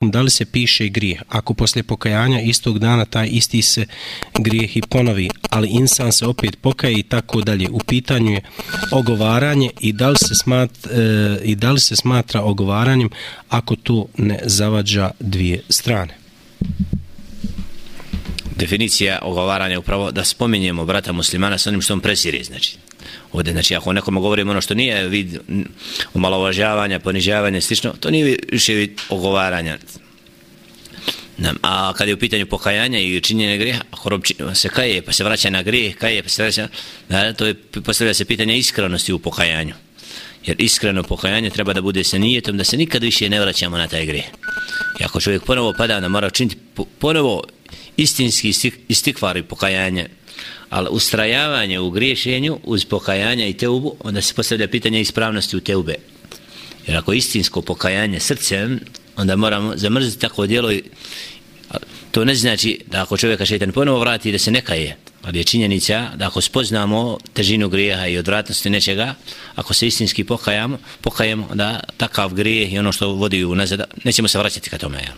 da li se piše grijeh? Ako poslije pokajanja istog dana taj isti se grijeh i ponovi ali insan se opet pokaje i tako dalje. U pitanju je ogovaranje i da li se smatra, e, i da li se smatra ogovaranjem ako to ne zavađa dvije strane? Definicija ogovaranja upravo da spominjemo brata muslimana sa onim što on presiri znači ovdje, znači ako nekome govorimo ono što nije vid umalovažavanja, ponižavanja, slično, to nije više vid ogovaranja. A kad je u pitanju pokajanja i činjenja grijeha, ako rob se kaje pa se vraća na grijeh, kaje pa se vraća, da, to je postavlja se pitanje iskrenosti u pokajanju. Jer iskreno pokajanje treba da bude sa nijetom da se nikad više ne vraćamo na taj grijeh. I ako čovjek ponovo pada, onda mora činiti ponovo istinski istikvar i pokajanje, ali ustrajavanje u griješenju uz pokajanje i teubu, onda se postavlja pitanje ispravnosti u teube. Jer ako istinsko pokajanje srcem, onda moramo zamrziti tako djelo i to ne znači da ako čovjeka šeitan ponovo vrati da se nekaje, ali je činjenica da ako spoznamo težinu grijeha i odvratnosti nečega, ako se istinski pokajamo, pokajemo da takav grijeh i ono što vodi u nazad, nećemo se vraćati ka tome.